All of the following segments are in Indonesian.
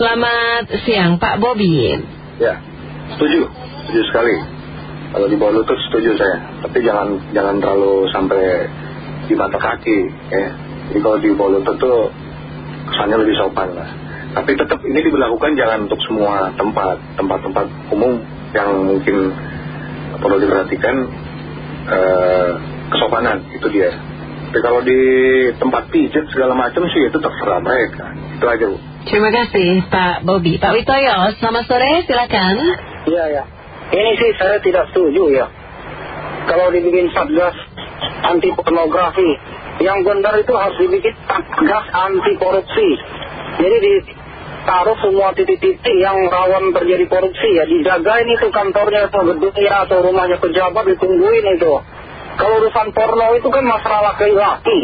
Selamat siang Pak Bobi. Ya, setuju, setuju sekali. Kalau di bawah lutut setuju saya, tapi jangan jangan terlalu sampai di mata kaki ya. Jadi kalau di bawah lutut tuh kesannya lebih sopan lah. Tapi tetap ini diberlakukan jangan untuk semua tempat, tempat-tempat umum yang mungkin perlu diperhatikan eh, kesopanan itu dia. Tapi kalau di tempat pijat segala macam sih itu terserah mereka. Itu aja Bu. Terima kasih Pak Bobi. Pak Witoyo, selamat sore, silakan. Iya ya. Ini sih saya tidak setuju ya. Kalau dibikin satgas anti pornografi, yang benar itu harus dibikin satgas anti korupsi. Jadi ditaruh semua titik-titik yang rawan terjadi korupsi ya. Dijagain itu kantornya atau gedungnya atau rumahnya pejabat ditungguin itu. Kalau urusan porno itu kan masalah laki-laki.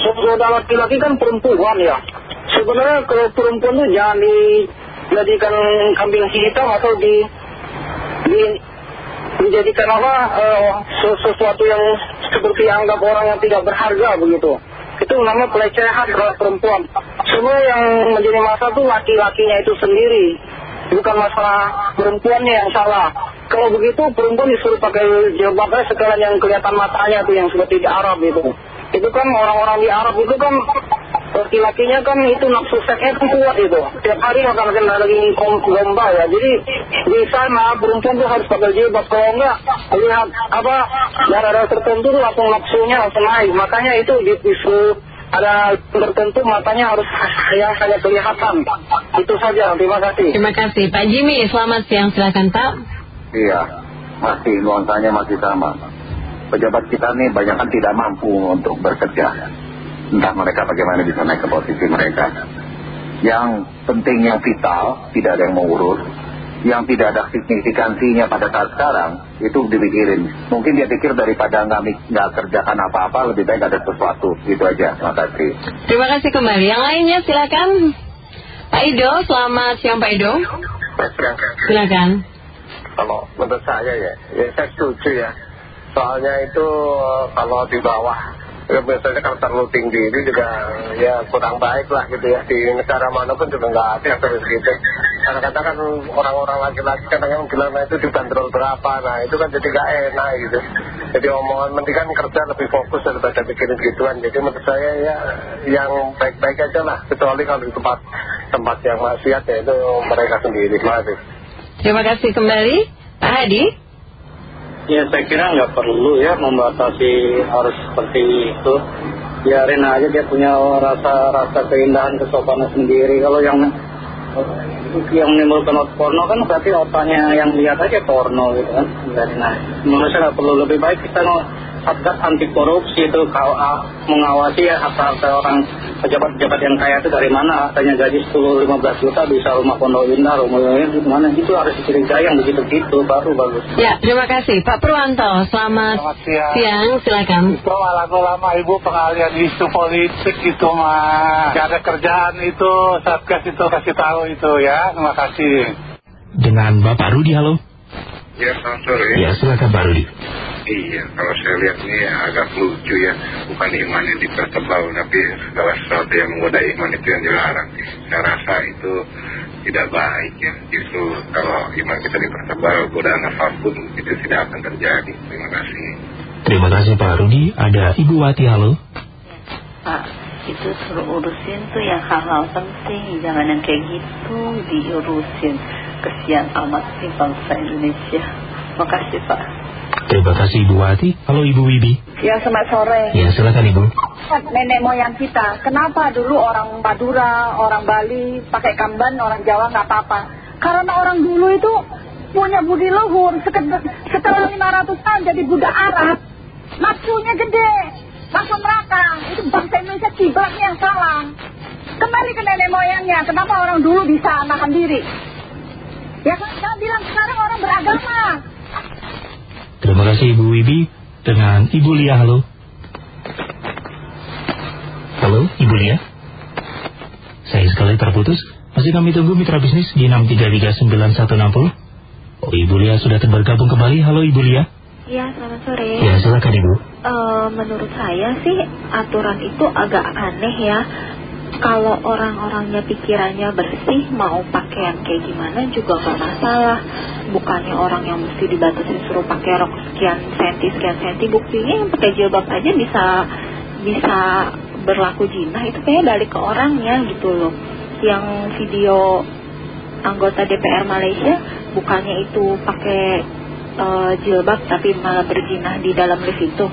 Saudara laki-laki kan perempuan ya. Sebenarnya kalau perempuan itu jangan dijadikan kambing hitam atau di, di dijadikan apa eh, sesuatu yang seperti anggap orang yang tidak berharga begitu. Itu namanya pelecehan terhadap perempuan. Semua yang menjadi masalah itu laki-lakinya itu sendiri. Bukan masalah perempuannya yang salah. Kalau begitu perempuan disuruh pakai jilbabnya sekalian yang kelihatan matanya tuh yang seperti di Arab itu. Itu kan orang-orang di Arab itu kan laki-lakinya kan itu nafsu seksnya kan kuat itu. Tiap hari makan kena lagi gomba ya. Jadi di sana perempuan tuh harus pakai jilbab. Kalau enggak lihat apa daerah-daerah tertentu tuh langsung nafsunya langsung naik. Makanya itu disuruh ada tertentu matanya harus yang saja kelihatan. Itu saja. Terima kasih. Terima kasih Pak Jimmy, selamat siang, silakan Pak. Iya, masih nuansanya masih sama. Pejabat kita nih banyak kan tidak mampu untuk bekerja. Entah mereka bagaimana bisa naik ke posisi mereka. Yang penting yang vital, tidak ada yang mengurus. Yang tidak ada signifikansinya pada saat sekarang, itu dipikirin. Mungkin dia pikir daripada nggak nggak kerjakan apa-apa, lebih baik ada sesuatu. Itu aja, terima kasih. Terima kasih kembali. Yang lainnya silakan. Pak Ido, selamat siang Pak Ido. Silakan. Kalau menurut saya ya, ya saya setuju ya. Soalnya itu eh, kalau di bawah, ya biasanya kalau terlalu tinggi itu juga ya kurang baik lah gitu ya. Di negara mana pun juga nggak ada terus gitu. Karena katakan orang-orang laki-laki kadang bilang itu dibanderol berapa, nah itu kan jadi nggak enak gitu. Jadi omongan mending kan kerja lebih fokus daripada bikin gituan. Jadi menurut saya ya yang baik-baik aja lah. Kecuali kalau di tempat tempat yang maksiat ya itu mereka sendiri. Terima kasih. Terima kasih kembali. Pak Hadi. Ya saya kira nggak perlu ya membatasi harus seperti itu. Biarin aja dia punya rasa-rasa keindahan kesopanan sendiri. Kalau yang yang menimbulkan porno kan berarti otaknya yang lihat aja porno gitu kan. Biarin aja. Menurut saya perlu lebih baik kita satgas anti korupsi itu mengawasi ya harta-harta orang pejabat-pejabat yang kaya itu dari mana? Katanya gaji 10-15 juta bisa rumah pondok indah rumah itu mana? Itu harus dicurigai yang begitu-gitu baru bagus. Ya terima kasih. Pak Purwanto selamat, selamat siang. siang. Silakan. Itu lama-lama ibu pengalian isu politik itu mah gak ada kerjaan itu satgas itu kasih tahu itu ya. Terima kasih. Dengan Bapak Rudi halo. Ya selamat sore. Ya silakan Pak Rudi Iya, kalau saya lihat ini agak lucu ya. Bukan iman yang dipertebal, tapi segala sesuatu yang menggoda iman itu yang dilarang. Saya rasa itu tidak baik ya. Justru kalau iman kita dipertebal, godaan apa pun itu tidak akan terjadi. Terima kasih. Terima kasih Pak Rudi. Ada Ibu Wati, halo. Pak, itu suruh urusin tuh yang hal-hal penting. Jangan yang kayak gitu diurusin. Kesian amat sih bangsa Indonesia. Makasih Pak. Terima kasih Ibu Wati. Halo Ibu Wibi. Ya selamat sore. Ya silakan Ibu. Nenek moyang kita, kenapa dulu orang Madura, orang Bali pakai kamban, orang Jawa nggak apa-apa? Karena orang dulu itu punya budi luhur. Setelah 500 tahun jadi budak Arab, nafsunya gede, masuk neraka. Itu bangsa Indonesia kiblatnya yang salah. Kembali ke nenek moyangnya, kenapa orang dulu bisa nahan diri? Ya saya bilang sekarang orang beragama. Terima kasih Ibu Wibi dengan Ibu Lia halo. Halo Ibu Lia. Saya sekali terputus. Masih kami tunggu mitra bisnis di 6339160. Oh Ibu Lia sudah bergabung kembali. Halo Ibu Lia. Ya selamat sore. Ya silakan Ibu. Uh, menurut saya sih aturan itu agak aneh ya. Kalau orang-orangnya pikirannya bersih mau pakaian kayak gimana juga nggak masalah. Bukannya orang yang mesti dibatasi suruh pakai rok sekian senti sekian senti. Buktinya yang pakai jilbab aja bisa bisa berlaku jinah. Itu kayaknya balik ke orangnya gitu loh. Yang video anggota DPR Malaysia bukannya itu pakai uh, jilbab tapi malah berjinah di dalam lift itu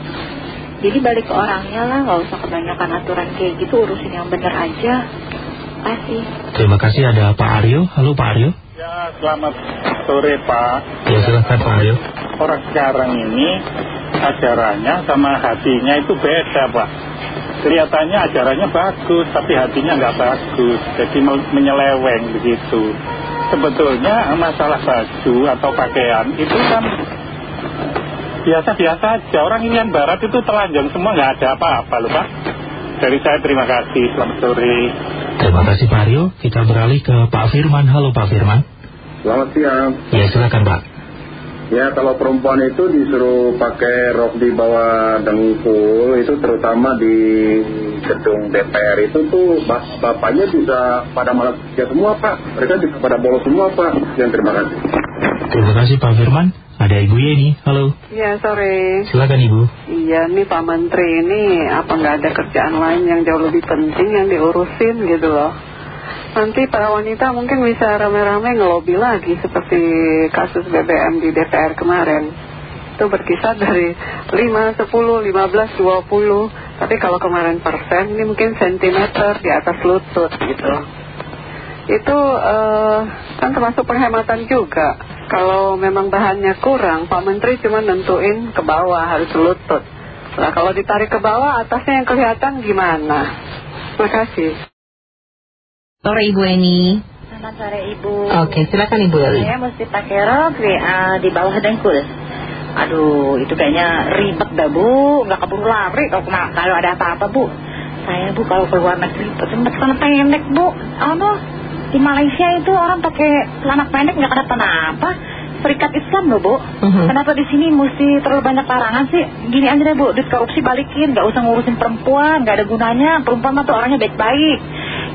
jadi balik ke orangnya lah, nggak usah kebanyakan aturan kayak gitu, urusin yang bener aja. Kasih. Terima kasih ada Pak Aryo. Halo Pak Aryo. Ya, selamat sore Pak. Ya, silahkan Pak Aryo. Orang sekarang ini ajarannya sama hatinya itu beda Pak. Kelihatannya ajarannya bagus, tapi hatinya nggak bagus. Jadi menyeleweng begitu. Sebetulnya masalah baju atau pakaian itu kan biasa-biasa aja. Orang Irian Barat itu telanjang semua nggak ada apa-apa loh Pak. Dari saya terima kasih. Selamat sore. Terima kasih Pak Rio. Kita beralih ke Pak Firman. Halo Pak Firman. Selamat siang. Ya silakan Pak. Ya kalau perempuan itu disuruh pakai rok di bawah dengkul itu terutama di gedung DPR itu tuh bapaknya bisa pada malam ya semua Pak. Mereka bisa pada bolos semua Pak. Yang terima kasih. Terima kasih Pak Firman. Ada Ibu Yeni, halo. Iya, sore. Silakan Ibu. Iya, nih Pak Menteri ini apa nggak ada kerjaan lain yang jauh lebih penting yang diurusin gitu loh. Nanti para wanita mungkin bisa rame-rame ngelobi lagi seperti kasus BBM di DPR kemarin. Itu berkisar dari 5, 10, 15, 20. Tapi kalau kemarin persen, ini mungkin sentimeter di atas lutut gitu. Itu uh, kan termasuk penghematan juga kalau memang bahannya kurang, Pak Menteri cuma nentuin ke bawah harus lutut. Nah kalau ditarik ke bawah, atasnya yang kelihatan gimana? Terima kasih. Sore Ibu Eni. Selamat sore Ibu. Oke, silakan Ibu Eli. Saya mesti pakai rok uh, di bawah dengkul. Aduh, itu kayaknya ribet dah Bu, nggak keburu lari kalau, kalau ada apa-apa Bu. Saya Bu kalau keluar negeri sempat sana pendek Bu. Aduh, di Malaysia itu orang pakai celana pendek nggak ada apa Serikat Islam loh bu. Uh-huh. Kenapa di sini mesti terlalu banyak larangan sih? Gini aja deh bu Duit korupsi balikin Gak usah ngurusin perempuan Gak ada gunanya. Perempuan mah tuh orangnya baik-baik.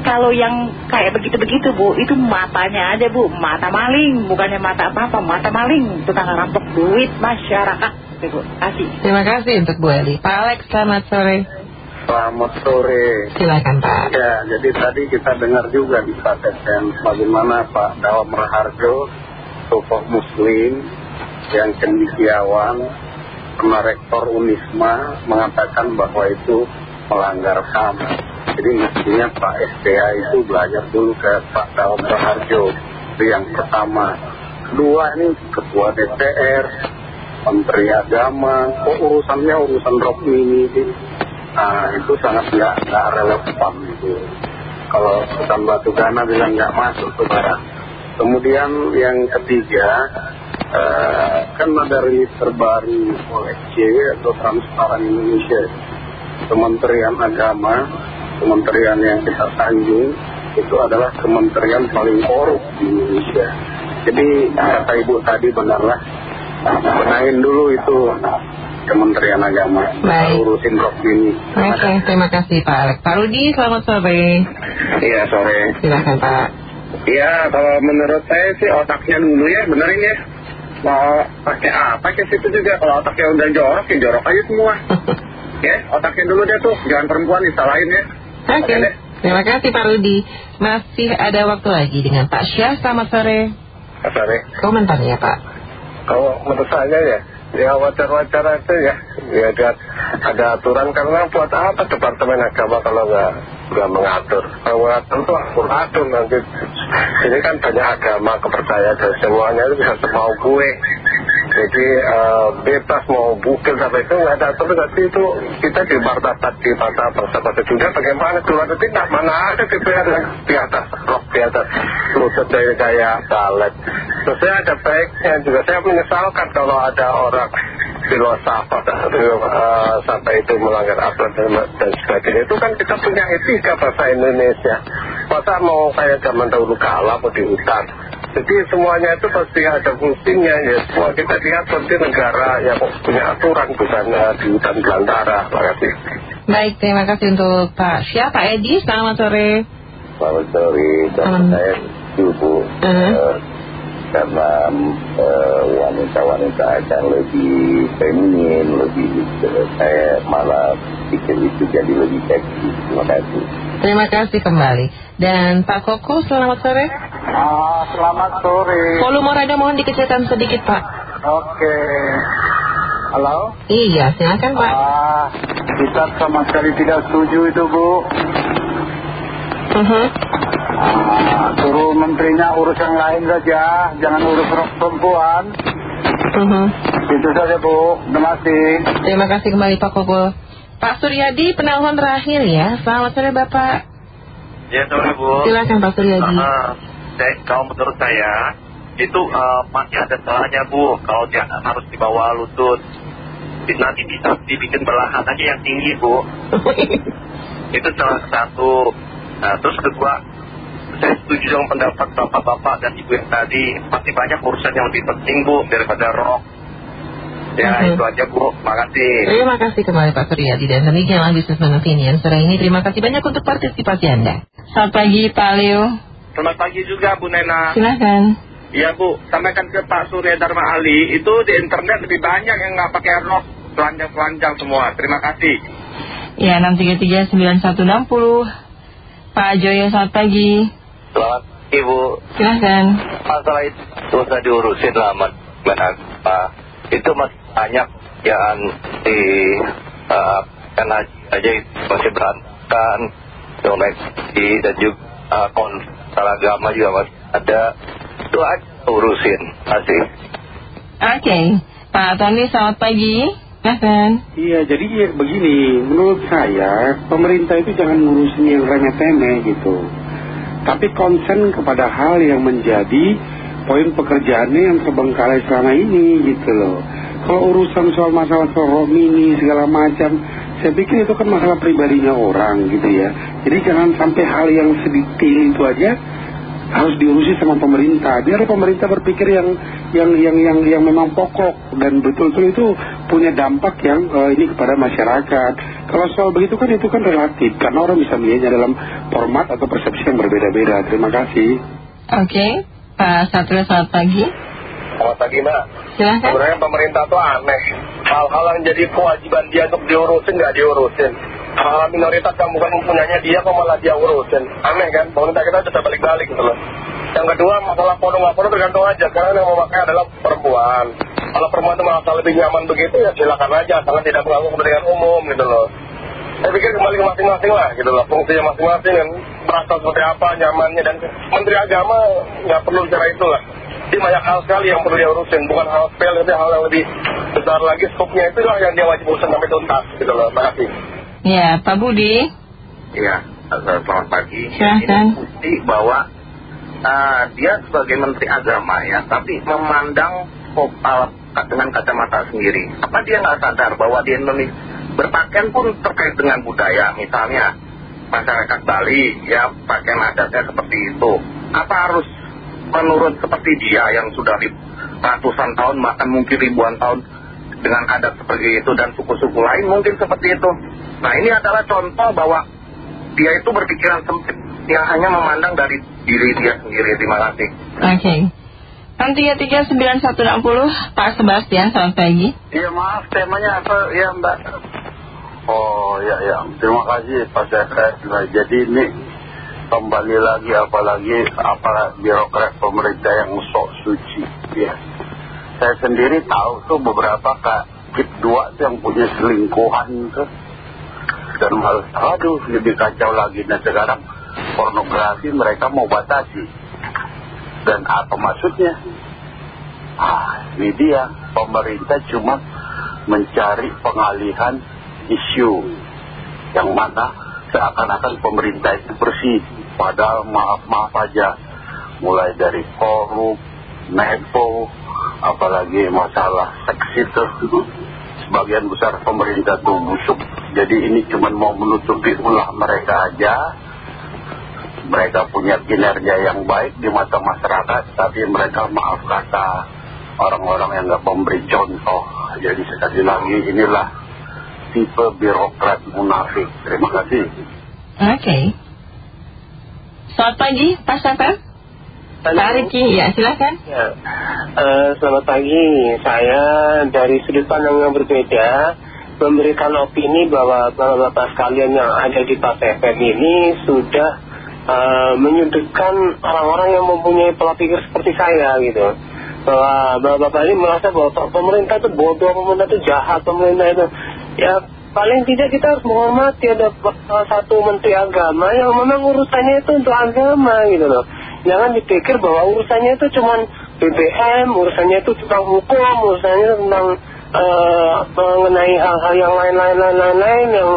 Kalau yang kayak begitu-begitu bu Itu matanya aja bu. Mata maling Bukannya mata apa-apa Mata maling. Tukang rampok duit masyarakat. Bu Kasih Terima kasih untuk Bu Eli. Pak Alex selamat sore Selamat sore. Silakan Pak. Ya, jadi tadi kita dengar juga di Pak Teten bagaimana Pak Dawam Raharjo, tokoh Muslim yang cendikiawan, sama rektor Unisma mengatakan bahwa itu melanggar HAM. Jadi mestinya Pak SDA itu belajar dulu ke Pak Dawam Raharjo. Itu yang pertama. Kedua ini Ketua DPR, Menteri Agama, kok urusannya urusan rok mini nah itu sangat nggak relevan itu. Kalau hutan batu gana bilang nggak masuk ke barang. Kemudian yang ketiga eh, kan ada rilis terbaru oleh CW atau Transparan Indonesia. Kementerian Agama Kementerian yang kita sanjung itu adalah kementerian paling korup di Indonesia. Jadi kata ibu tadi benarlah benahin dulu itu Kementerian Agama Baik. urusin rok ini. Oke, okay, terima kasih Pak Alex. Pak Rudi, selamat sore. Iya, sore. Silakan Pak. Iya, kalau menurut saya sih otaknya dulu ya, benerin ya. Mau pakai apa ke situ juga, kalau otaknya udah jorok, ya jorok aja semua. ya, otaknya dulu deh tuh, jangan perempuan disalahin ya. Oke, okay. terima kasih Pak Rudi. Masih ada waktu lagi dengan Pak Syah, selamat sore. Selamat sore. Komentarnya Pak. Kalau menurut saya ya, ya wajar-wajar aja ya. Ya ada, ada aturan. Karena buat apa Departemen Agama kalau nggak nggak mengatur? Kalau mengatur itu atur nanti. Ini kan banyak agama kepercayaan semuanya. Itu bisa semau gue jadi uh, bebas mau bukil sampai itu nggak ada aturan nanti itu kita di martabat di mata persahabatan juga bagaimana keluar nanti nah, mana ada DPR yang di atas rok di atas. Lutut dari kayak salet terus saya ada baiknya juga. Saya menyesalkan kalau ada orang filsafat uh, sampai itu melanggar aturan dan, dan sebagainya. Itu kan kita punya etika bahasa Indonesia. Masa mau kayak zaman dahulu kala mau di hutan jadi semuanya itu pasti ada fungsinya ya semua kita lihat seperti negara yang punya aturan bukan uh, di hutan belantara terima kasih Baik, terima kasih untuk Pak Syah. Pak Edi, selamat sore. Selamat sore, dan saya setuju Bu. Eh, karena eh, wanita-wanita akan lebih feminin, lebih eh, saya malah pikir itu jadi lebih seksi. Terima kasih. Terima kasih kembali. Dan Pak Koko, selamat sore. Ah, selamat sore. Volume radio mohon dikecilkan sedikit, Pak. Oke. Halo? Iya, silakan Pak. Ah, kita sama sekali tidak setuju itu Bu. Mhm. Ah, suruh menterinya urus yang lain saja, jangan urus perempuan. Mhm. Itu saja Bu, terima kasih. Terima kasih kembali Pak Koko. Pak Suryadi, penelpon terakhir ya. Selamat sore Bapak. Ya, sorry Bu. Silakan Pak Suryadi. Ah, saya, kalau menurut saya, itu eh, masih ada salahnya Bu. Kalau dia harus di bawah lutut. Di- Nanti bisa dibikin belahan aja yang tinggi Bu. itu salah satu. Nah, terus kedua, saya setuju dengan pendapat bapak-bapak dan ibu yang tadi. Masih banyak urusan yang lebih penting Bu daripada rok. Ya, Mhm. itu aja Bu. Makasih. Terima kasih kembali Pak Suryadi dan demikianlah bisnis opinion sore ini. Terima kasih banyak untuk partisipasi Anda. Selamat pagi Pak Leo. Selamat pagi juga Bu Nena. Silakan. Iya Bu, sampaikan ke Pak Surya Dharma Ali, itu di internet lebih banyak yang nggak pakai rok, telanjang-telanjang semua. Terima kasih. Ya 6339160. Pak Joyo selamat pagi. Selamat Ibu. Silahkan. Masalah itu usah diurusin lah sama Menagpa. Itu masih banyak yang di uh, kan aja itu masih berantakan, donasi dan juga uh, agama juga masih ada. Itu aja urusin. Masih. Oke. Pak Tony selamat pagi. Silahkan. Iya, jadi ya begini, menurut saya pemerintah itu jangan ngurusin yang remeh-temeh gitu. Tapi konsen kepada hal yang menjadi poin pekerjaannya yang terbengkalai selama ini gitu loh. Kalau urusan soal masalah soal mini segala macam, saya pikir itu kan masalah pribadinya orang gitu ya. Jadi jangan sampai hal yang sedetail itu aja harus diurusi sama pemerintah. Biar pemerintah berpikir yang yang yang yang yang memang pokok dan betul-betul itu punya dampak yang eh, ini kepada masyarakat. Kalau soal begitu kan itu kan relatif karena orang bisa melihatnya dalam format atau persepsi yang berbeda-beda. Terima kasih. Oke. Pak Satrio selamat pagi. Selamat pagi Mbak. Silahkan. Sebenarnya pemerintah tuh aneh. Hal-hal yang jadi kewajiban dia untuk diurusin nggak diurusin. Hal-hal minoritas yang bukan mempunyanya dia kok malah dia urusin. Aneh kan? Pemerintah kita sudah balik-balik gitu loh. Yang kedua masalah porno nggak porno tergantung aja. Karena yang memakai adalah perempuan. Kalau perempuan itu merasa lebih nyaman begitu ya silakan aja. Sangat tidak mengganggu kepentingan umum gitu loh. Saya pikir kembali ke masing-masing lah gitu loh. Fungsinya masing-masing kan. Merasa seperti apa nyamannya. Dan Menteri Agama nggak perlu bicara itu lah. Jadi banyak hal sekali yang perlu dia urusin. Bukan hal sepele, tapi hal yang lebih besar lagi. Skopnya itulah yang dia wajib urusin sampai tuntas gitu loh. Terima kasih. Ya Pak Budi. Iya, selamat pagi. Silahkan. Ini bukti bahwa uh, dia sebagai Menteri Agama ya, tapi memandang uh, dengan kacamata sendiri. Apa dia nggak sadar bahwa di Indonesia berpakaian pun terkait dengan budaya, misalnya masyarakat Bali ya pakaian adatnya seperti itu. Apa harus menurut seperti dia yang sudah rib- ratusan tahun bahkan mungkin ribuan tahun dengan adat seperti itu dan suku-suku lain mungkin seperti itu. Nah ini adalah contoh bahwa dia itu berpikiran sempit yang hanya memandang dari diri dia sendiri. Terima kasih. Oke. 6339160 Pak Sebastian selamat pagi. Iya maaf temanya apa ya Mbak? Oh ya ya terima kasih Pak Sekret. Nah, jadi ini kembali lagi apalagi apa birokrat pemerintah yang sok suci ya. Saya sendiri tahu tuh beberapa kak kip dua tuh yang punya selingkuhan tuh dan malah aduh lebih kacau lagi nah sekarang pornografi mereka mau batasi. Dan apa maksudnya? Ah ini dia. Pemerintah cuma mencari pengalihan isu yang mana seakan-akan pemerintah itu bersih. Padahal maaf-maaf aja. Mulai dari korup, nepo apalagi masalah seks itu. Sebagian besar pemerintah tuh busuk jadi ini cuma mau menutupi ulah mereka aja mereka punya kinerja yang baik di mata masyarakat tapi mereka maaf kata orang-orang yang nggak memberi contoh jadi sekali lagi inilah tipe birokrat munafik. Terima kasih. Oke. Selamat pagi, Pak Syafel. Pak Riki, ya silakan. Ya, eh, selamat pagi. Saya dari sudut pandang yang berbeda memberikan opini bahwa bapak-bapak sekalian yang ada di Pak FM ini sudah eh, menyudutkan orang-orang yang mempunyai pola pikir seperti saya gitu. Bahwa bapak-bapak ini merasa bahwa pemerintah itu bodoh, pemerintah itu jahat, pemerintah itu ya paling tidak kita harus menghormati ada satu menteri agama yang memang urusannya itu untuk agama gitu loh jangan dipikir bahwa urusannya itu cuma BBM urusannya itu tentang hukum urusannya tentang uh, mengenai hal-hal yang lain-lain lain-lain yang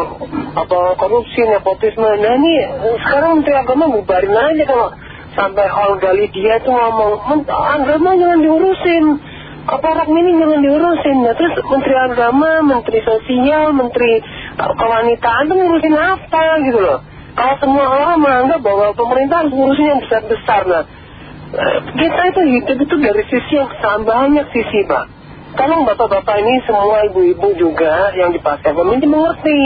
apa korupsi nepotisme? Nah ini sekarang menteri agama bubarin aja kalau sampai Olga Lydia itu ngomong agama jangan diurusin. Aparat ini jangan diurusin. Nah, terus menteri agama menteri sosial menteri uh, kewanitaan itu ngurusin apa gitu loh. Kalau semua orang menganggap bahwa pemerintah harus ngurusin yang besar-besar nah kita itu hidup itu dari sisi yang sangat banyak sisi pak. Tolong bapak-bapak ini semua ibu-ibu juga yang di pasar ini mengerti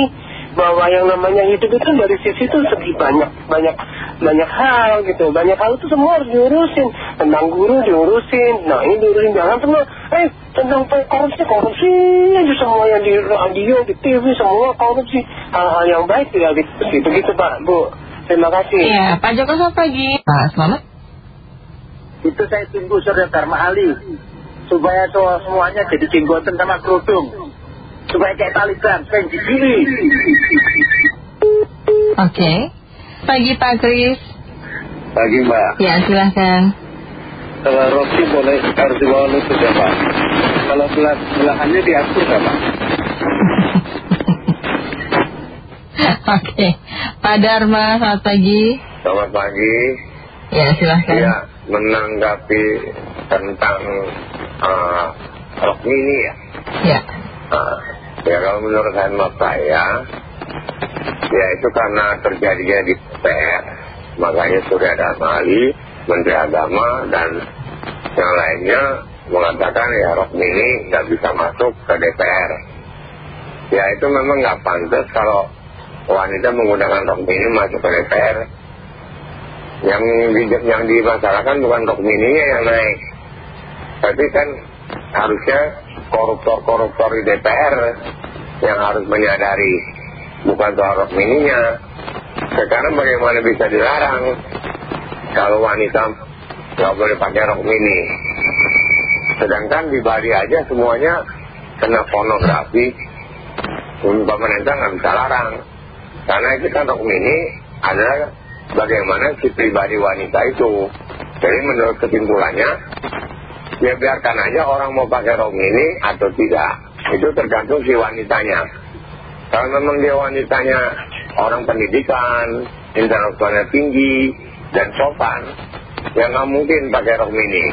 bahwa yang namanya hidup itu dari sisi itu segi banyak banyak banyak hal gitu. Banyak hal itu semua harus diurusin. Tentang guru diurusin nah ini diurusin jangan semua. Eh tentang korupsi korupsi aja semua yang di radio di TV semua korupsi. Hal-hal yang baik tidak diurusi begitu Pak Bu. Terima kasih. Ya Pak Joko selamat pagi. Pak selamat. Itu saya tunggu saudara Dharma Ali. Supaya semuanya jadi jenggotan sama kerudung supaya kayak Taliban Oke. Pagi Pak Kris. Pagi Mbak. Ya silahkan. Kalau Rocky boleh harus dibawa lutut ya Pak? Kalau belah, belahannya diatur ya Pak? Oke. Pak Dharma selamat pagi. Selamat pagi. Ya silahkan. Ya menanggapi tentang uh, rok mini ya. Ya. Uh, Ya kalau menurut hemat saya Ya itu karena terjadinya di DPR Makanya sudah ada Mali, Menteri Agama dan yang lainnya mengatakan ya rok mini nggak bisa masuk ke DPR Ya itu memang nggak pantas kalau wanita menggunakan rok mini masuk ke DPR Yang, di, yang dimasalahkan bukan rok mininya yang naik Tapi kan harusnya koruptor-koruptor di DPR yang harus menyadari bukan soal rok mininya sekarang bagaimana bisa dilarang kalau wanita nggak boleh pakai rok mini sedangkan di Bali aja semuanya kena pornografi. Pemerintah nggak bisa larang. Karena itu kan rok mini adalah bagaimana si pribadi wanita itu. Jadi menurut kesimpulannya ya biarkan aja orang mau pakai rok mini atau tidak. Itu tergantung si wanitanya. Kalau memang dia wanitanya orang pendidikan intelektualnya tinggi dan sopan ya nggak mungkin pakai rok mini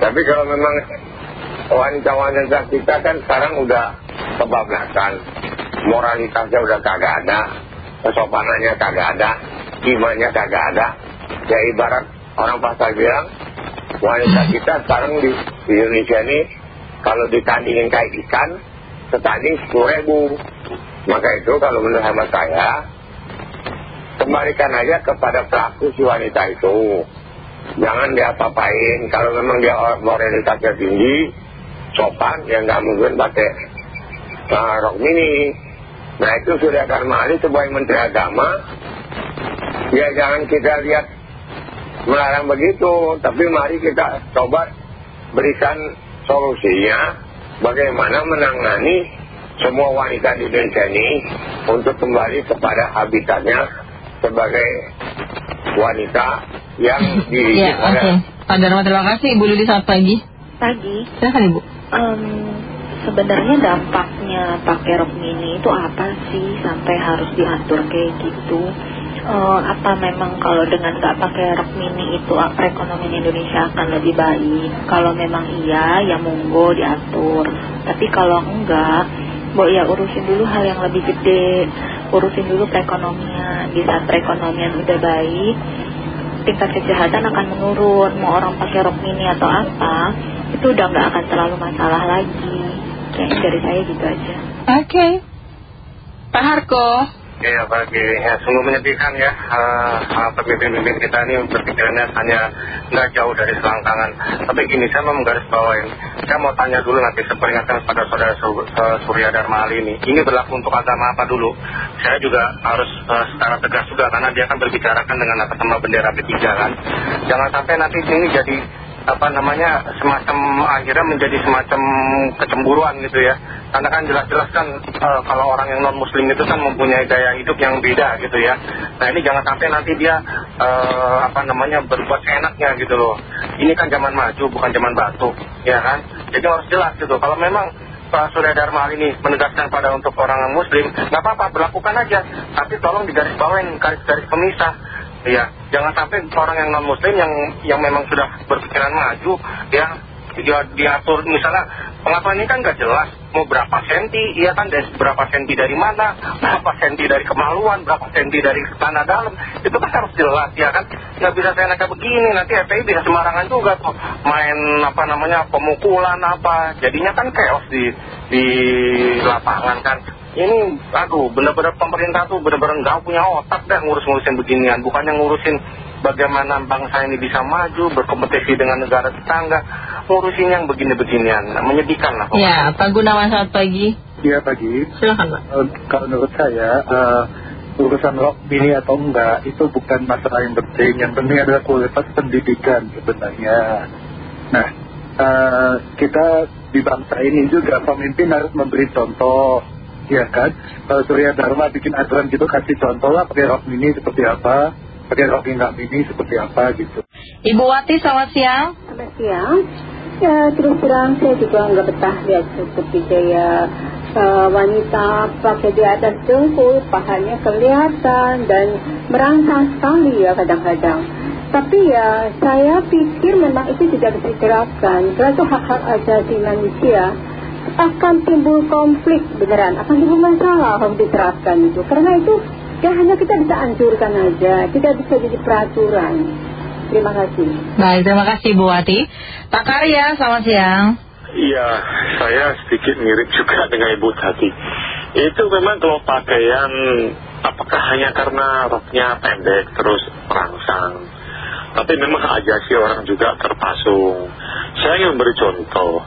tapi kalau memang wanita-wanita kita kan sekarang udah kebablasan. Moralitasnya udah kagak ada kesopanannya kagak ada imannya kagak ada. Ya ibarat orang pasar bilang wanita kita sekarang di, di Indonesia ini kalau ditandingin kayak ikan setanding 10 ribu. Maka itu kalau menurut hemat saya kembalikan aja kepada pelaku si wanita itu. Jangan dia apa-apain. Kalau memang dia moralitasnya tinggi sopan ya nggak mungkin pakai uh, rok mini. Nah itu sudah karena Ali sebagai menteri agama. Ya jangan kita lihat melarang begitu tapi mari kita coba berikan solusinya. Bagaimana menangani semua wanita di Indonesia ini untuk kembali kepada habitatnya sebagai wanita yang di ya, oke. okay. Pak Dharma terima kasih. Ibu Lili selamat pagi. Pagi. Silahkan Ibu. Um, sebenarnya dampaknya pakai rok mini itu apa sih sampai harus diatur kayak gitu uh, apa memang kalau dengan nggak pakai rok mini itu perekonomian Indonesia akan lebih baik? Kalau memang iya ya monggo diatur. Tapi kalau enggak Bo ya urusin dulu hal yang lebih gede. Urusin dulu perekonomian. Di saat perekonomian udah baik tingkat kesehatan akan menurun. Mau orang pakai rok mini atau apa itu udah nggak akan terlalu masalah lagi. Kayaknya dari saya gitu aja. Oke. Pak Harko. Iya pagi, ya sungguh menyedihkan ya uh, pemimpin-pemimpin kita ini berpikirannya hanya nggak jauh dari selangkangan. Tapi gini, saya mau menggaris bawain. Saya mau tanya dulu nanti seperingatkan kepada saudara Surya Dharma Ali ini. Ini berlaku untuk agama apa dulu? Saya juga harus uh, secara tegas juga karena dia akan berbicarakan dengan atas nama bendera P3 kan. Jangan sampai nanti ini jadi apa namanya semacam akhirnya menjadi semacam kecemburuan gitu ya. Karena kan jelas-jelas kan uh, kalau orang yang non muslim itu kan mempunyai gaya hidup yang beda gitu ya. Nah ini jangan sampai nanti dia uh, apa namanya berbuat enaknya gitu loh. Ini kan zaman maju bukan zaman batu ya kan? Jadi harus jelas gitu. Kalau memang Pak Surya Dharma ini menegaskan pada untuk orang muslim nggak apa-apa berlakukan aja. Tapi tolong digarisbawain garis-garis pemisah Iya, jangan sampai orang yang non muslim yang yang memang sudah berpikiran maju ya dia diatur. Misalnya pengaturan ini kan nggak jelas mau berapa senti, iya kan dari berapa senti dari mana, berapa senti dari kemaluan, berapa senti dari tanah dalam, itu kan harus jelas ya kan, nggak bisa saya naik begini, nanti FPI bisa sembarangan juga tuh, main apa namanya pemukulan apa, jadinya kan chaos di, di lapangan kan, ini aduh benar-benar pemerintah tuh benar-benar nggak punya otak dah ngurus-ngurusin beginian. Bukannya ngurusin bagaimana bangsa ini bisa maju berkompetisi dengan negara tetangga ngurusin yang begini-beginian. Menyedihkan lah ya Pak Gunawan selamat pagi. Iya pagi. Silakan Pak. Uh, kalau menurut saya uh, urusan rock ini atau enggak itu bukan masalah yang penting. Yang penting adalah kualitas pendidikan sebenarnya. Nah uh, kita di bangsa ini juga pemimpin harus memberi contoh ya kan kalau Surya Dharma bikin aturan gitu kasih contoh lah pakai rok mini seperti apa pakai rok yang nggak mini seperti apa gitu. Ibu Wati selamat siang. Selamat siang. Ya terus terang saya juga nggak betah lihat seperti kayak uh, wanita pakai di atas dengkul pahanya kelihatan dan merangsang sekali ya kadang-kadang. Tapi ya saya pikir memang itu tidak bisa diterapkan. Karena itu hak-hak asasi manusia akan timbul konflik beneran. Akan timbul masalah kalau diterapkan itu. Karena itu ya hanya kita bisa anjurkan aja. Tidak bisa jadi peraturan. Terima kasih. Baik terima kasih Bu Wati. Pak Karya selamat siang. Iya saya sedikit mirip juga dengan Ibu tadi itu memang kalau pakaian apakah hanya karena roknya pendek terus merangsang tapi memang aja sih orang juga terpasung. Saya ingin memberi contoh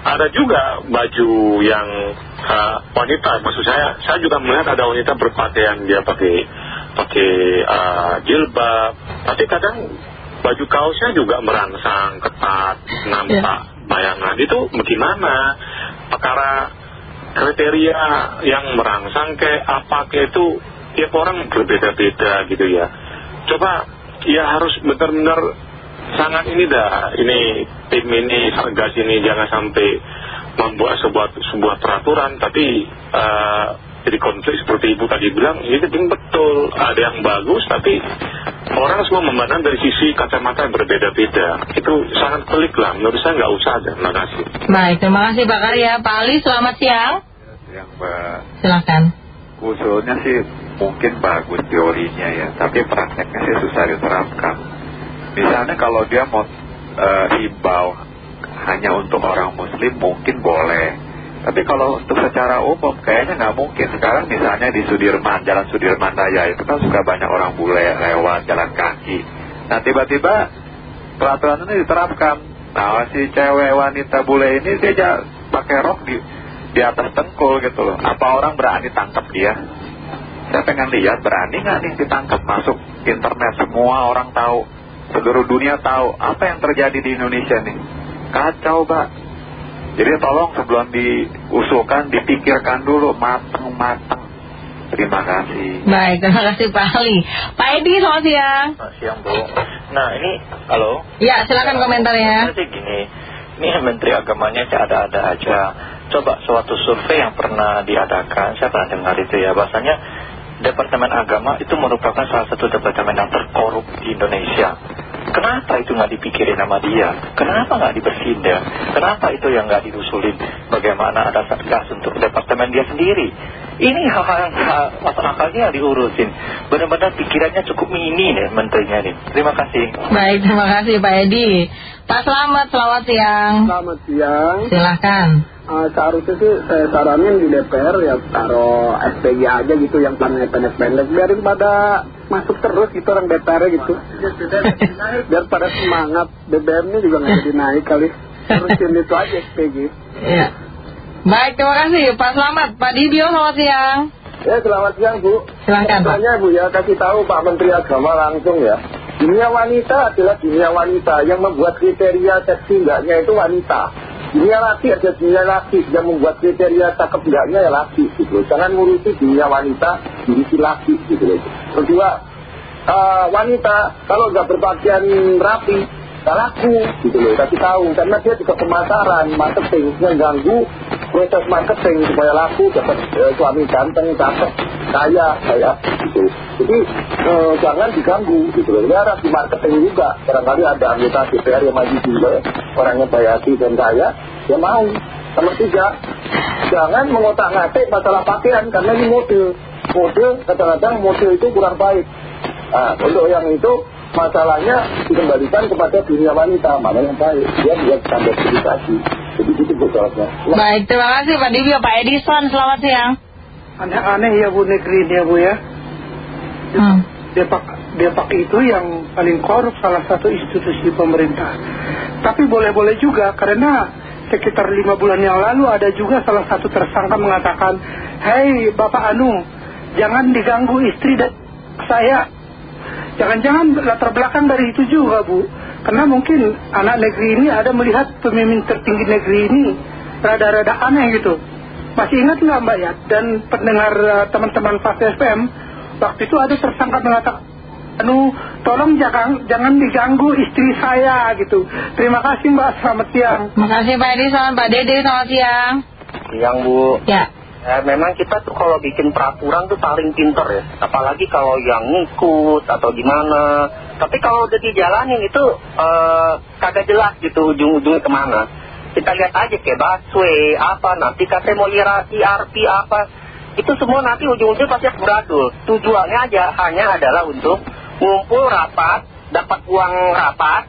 ada juga baju yang uh, wanita. Maksud saya saya juga melihat ada wanita berpakaian dia pakai pakai uh, jilbab. Tapi kadang baju kaosnya juga merangsang ketat nampak ya. bayangan. Itu bagaimana? Perkara kriteria yang merangsang kayak apa kayak itu tiap orang berbeda-beda gitu ya. Coba ya harus benar-benar sangat ini dah ini tim ini satgas ini jangan sampai membuat sebuah sebuah peraturan tapi uh, jadi konflik seperti ibu tadi bilang ini penting betul. Ada yang bagus tapi orang semua memandang dari sisi kacamata yang berbeda-beda. Itu sangat pelik lah menurut saya nggak usah ada terima kasih. Baik terima kasih Pak Karya. Pak Ali selamat siang. Ya, siang Mbak silakan. Usulnya sih mungkin bagus teorinya ya tapi prakteknya sih susah diterapkan Misalnya kalau dia mau uh, himbau hanya untuk orang muslim mungkin boleh. Tapi kalau untuk secara umum kayaknya nggak mungkin. Sekarang misalnya di Sudirman, Jalan Sudirman Raya itu kan suka banyak orang bule lewat jalan kaki. Nah tiba-tiba peraturan ini diterapkan. Nah si cewek wanita bule ini dia pakai rok di, di atas tengkul gitu loh. Apa orang berani tangkap dia? Saya pengen lihat berani nggak nih ditangkap masuk internet semua orang tahu seluruh dunia tahu apa yang terjadi di Indonesia nih. Kacau, Pak. Jadi tolong sebelum diusulkan, dipikirkan dulu matang-matang. Terima kasih. Baik, terima kasih Pak Ali. Pak Edi, selamat siang. Selamat siang, Bu. Nah, ini, halo? Ya, silakan komentarnya. Jadi gini, ini Menteri Agamanya ada-ada aja. Coba suatu survei yang pernah diadakan, saya pernah dengar itu ya, bahasanya Departemen Agama itu merupakan salah satu departemen yang terkorup di Indonesia. Kenapa itu nggak dipikirin sama dia? Kenapa nggak dibersihin dia? Kenapa itu yang nggak diusulin? Bagaimana ada satgas untuk departemen dia sendiri? Ini hal-hal yang masalahnya diurusin. Benar-benar pikirannya cukup mini nih menterinya nih. Terima kasih. Baik, terima kasih Pak Edi. Pak Selamat, selamat siang. Selamat siang. Silahkan. Uh, seharusnya sih saya saranin di DPR ya taruh SPG aja gitu yang plannya pendek-pendek biarin pada masuk terus gitu orang DPR gitu biar pada semangat BBM-nya juga nggak jadi naik kali terusin itu aja SPG Iya. Baik, terima kasih Pak Selamat. Pak Dibio, selamat siang. Ya selamat siang Bu Silahkan Pak Tanya Bu ya kasih tahu Pak Menteri Agama langsung ya Dunia wanita adalah dunia wanita. Yang membuat kriteria seksi enggaknya itu wanita. Dunia laki ada dunia laki. Yang membuat kriteria cakep enggaknya ya laki gitu. Jangan ngurusi dunia wanita Ngurusi laki gitu. Kedua eh, Wanita kalau nggak berpakaian rapi Gak laku gitu loh. Kasih tahu Karena dia juga pemasaran Marketing. Yang ganggu proses marketing supaya laku dapat eh, suami ganteng, cakep, kaya, kayak gitu. Jadi eh, jangan diganggu gitu loh. Ya harus di marketing juga. Barangkali ada anggota DPR yang maju juga, orangnya baik hati dan kaya, dia mau. Nomor tiga, jangan mengotak-ngatik masalah pakaian karena ini mode. Mode kadang-kadang mode itu kurang baik. Nah, untuk yang itu masalahnya dikembalikan kepada dunia wanita mana yang baik dia bisa standarisasi jadi itu bocornya Baik, terima kasih Pak Dibio. Pak Edison, selamat siang. Aneh-aneh ya Bu negeri ini ya Bu ya. Hmm. Depak, Depak itu yang paling korup salah satu institusi pemerintah. Tapi boleh-boleh juga karena sekitar lima bulan yang lalu ada juga salah satu tersangka mengatakan, Hei Bapak Anu, jangan diganggu istri dan saya. Jangan-jangan latar belakang dari itu juga Bu. Karena mungkin anak negeri ini ada melihat pemimpin tertinggi negeri ini rada-rada aneh gitu. Masih ingat nggak Mbak ya? Dan pendengar eh, teman-teman Fast FM, waktu itu ada tersangka mengatakan, Anu, tolong jangan, jangan diganggu istri saya gitu. Terima kasih Mbak, selamat siang. Terima kasih Pak Edison. Pak Dede, selamat siang. Yang Bu Ya. Eh, memang kita tuh kalau bikin peraturan tuh paling pinter ya apalagi kalau yang ngikut atau gimana tapi kalau udah dijalanin itu eh, kagak jelas gitu ujung-ujungnya ke mana kita lihat aja kayak busway apa nanti katanya mau IRP apa itu semua nanti ujung-ujungnya pasti beradul tujuannya aja hanya adalah untuk ngumpul rapat dapat uang rapat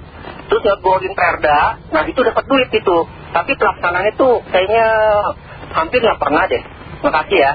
terus ngegolin perda. Nah itu dapat duit itu. Tapi pelaksanaan itu kayaknya hampir nggak pernah deh. Terima kasih ya.